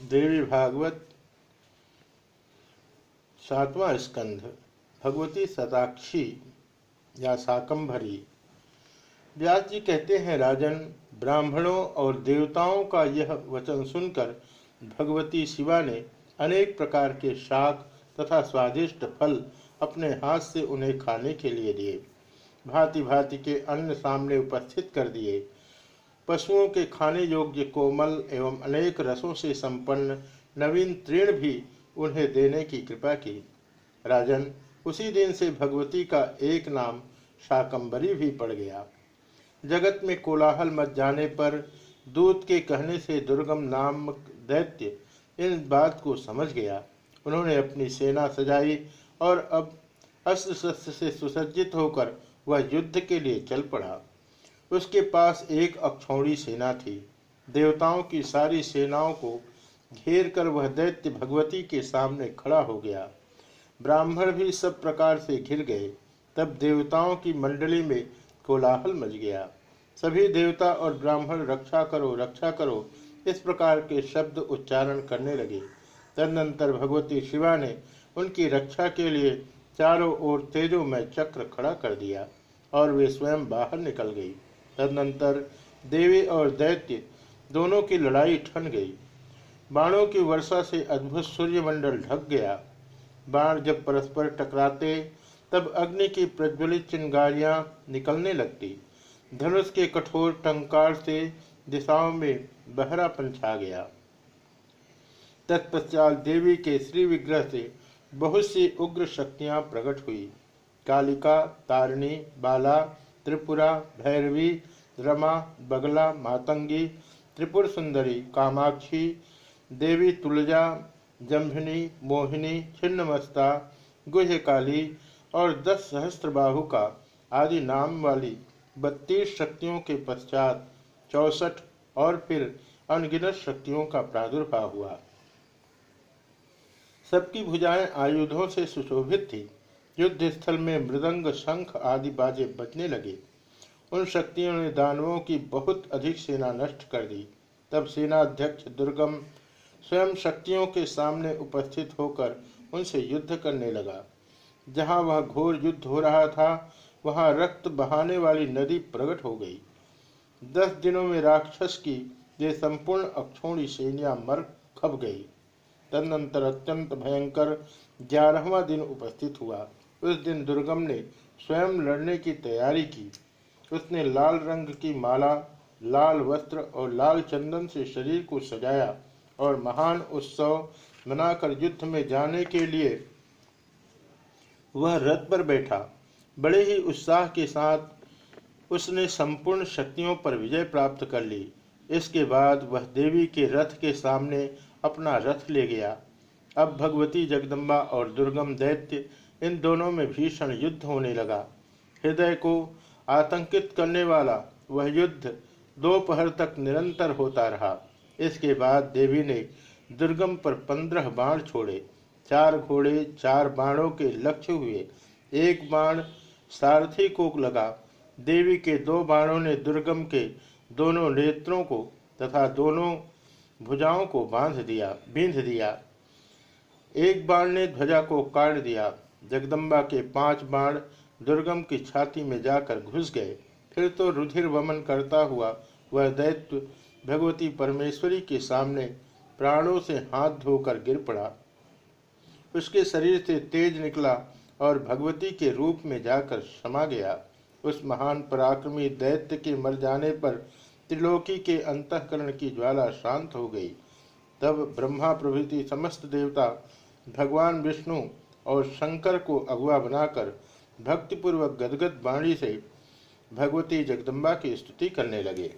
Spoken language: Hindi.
देवी भागवत सातवां स्कंध, भगवती सताक्षी या साकंभरी। व्यास जी कहते हैं, राजन, ब्राह्मणों और देवताओं का यह वचन सुनकर भगवती शिवा ने अनेक प्रकार के शाक तथा स्वादिष्ट फल अपने हाथ से उन्हें खाने के लिए दिए भांति भांति के अन्न सामने उपस्थित कर दिए। पशुओं के खाने योग्य कोमल एवं अनेक रसों से संपन्न नवीन तृण भी उन्हें देने की कृपा की। राजन, उसी दिन से भगवती का एक नाम शाकंबरी भी पड़ गया। जगत में कोलाहल मच जाने पर दूत के कहने से दुर्गम नामक दैत्य इन बात को समझ गया। उन्होंने अपनी सेना सजाई और अब अस्त्र शस्त्र से सुसज्जित होकर वह युद्ध के लिए चल पड़ा। उसके पास एक अक्षौणी सेना थी। देवताओं की सारी सेनाओं को घेर कर वह दैत्य भगवती के सामने खड़ा हो गया। ब्राह्मण भी सब प्रकार से घिर गए। तब देवताओं की मंडली में कोलाहल मच गया। सभी देवता और ब्राह्मण रक्षा करो रक्षा करो, इस प्रकार के शब्द उच्चारण करने लगे। तदनंतर भगवती शिवा ने उनकी रक्षा के लिए चारों ओर तेजों में चक्र खड़ा कर दिया और वे स्वयं बाहर निकल गई। तदनंतर देवी और दैत्य दोनों की लड़ाई ठन गई। बाणों की वर्षा से अद्भुत सूर्यमंडल ढक गया। बाण जब परस्पर टकराते, तब अग्नि की प्रज्वलित चिंगारियाँ निकलने लगती। धनुष के कठोर टंकार से दिशाओं में बहरापन छा गया। तत्पश्चात देवी के श्री विग्रह से बहुत सी उग्र शक्तियाँ प्रकट हुई। कालिका, तारिणी, बाला त्रिपुरा, भैरवी, रमा, बगला, मातंगी, त्रिपुर सुंदरी, कामाक्षी, देवी तुलजा जम्भिनी मोहिनी, छिन्नमस्ता गुहकाली और दस सहस्त्र का आदि नाम वाली बत्तीस शक्तियों के पश्चात चौसठ और फिर अनगिनत शक्तियों का प्रादुर्भाव हुआ। सबकी भुजाएँ आयुधों से सुशोभित थी। युद्ध स्थल में मृदंग शंख आदि बाजे बजने लगे। उन शक्तियों ने दानवों की बहुत अधिक सेना नष्ट कर दी। तब सेनाध्यक्ष दुर्गम स्वयं शक्तियों के सामने उपस्थित होकर उनसे युद्ध करने लगा। जहाँ वह घोर युद्ध हो रहा था, वहाँ रक्त बहाने वाली नदी प्रकट हो गई। दस दिनों में राक्षस की ये संपूर्ण अक्षोणी सेनिया मर खप गई। तदनंतर अत्यंत भयंकर ग्यारहवा दिन उपस्थित हुआ। उस दिन दुर्गम ने स्वयं लड़ने की तैयारी की। उसने लाल रंग की माला, लाल वस्त्र और लाल चंदन से शरीर को सजाया और महान उत्सव मनाकर युद्ध में जाने के लिए वह रथ पर बैठा। बड़े ही उत्साह के साथ उसने संपूर्ण शक्तियों पर विजय प्राप्त कर ली। इसके बाद वह देवी के रथ के सामने अपना रथ ले गया। अब भगवती जगदम्बा और दुर्गम दैत्य इन दोनों में भीषण युद्ध होने लगा। हृदय को आतंकित करने वाला वह युद्ध दोपहर तक निरंतर होता रहा। इसके बाद देवी ने दुर्गम पर पंद्रह बाण छोड़े। चार घोड़े, चार बाणों के लक्ष्य हुए। एक बाण सारथी को लगा। देवी के दो बाणों ने दुर्गम के दोनों नेत्रों को तथा दोनों भुजाओं को बाँध दिया, बींध दिया। एक बाण ने ध्वजा को काट दिया। जगदम्बा के पाँच बाण दुर्गम की छाती में जाकर घुस गए। फिर तो रुधिर वमन करता हुआ वह दैत्य भगवती परमेश्वरी के सामने प्राणों से हाथ धोकर गिर पड़ा। उसके शरीर से तेज निकला और भगवती के रूप में जाकर समा गया। उस महान पराक्रमी दैत्य के मर जाने पर त्रिलोकी के अंतकरण की ज्वाला शांत हो गई। तब ब्रह्मा प्रभृति समस्त देवता, भगवान विष्णु और शंकर को अगुआ बनाकर भक्तिपूर्वक गदगद वाणी से भगवती जगदम्बा की स्तुति करने लगे।